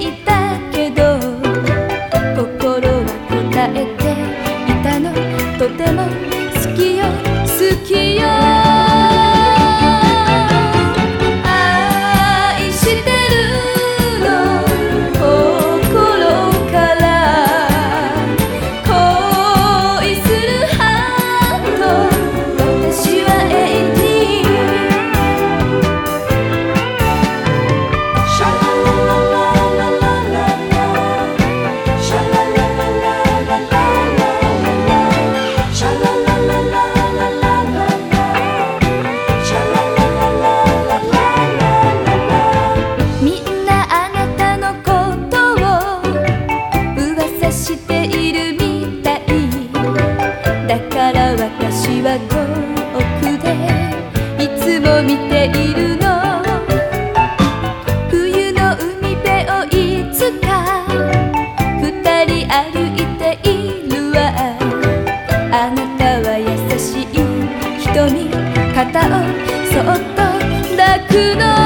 いたけど心は答えていたの。とても好きよ好きよ。いているわ。あなたは優しい瞳肩をそっと抱くの。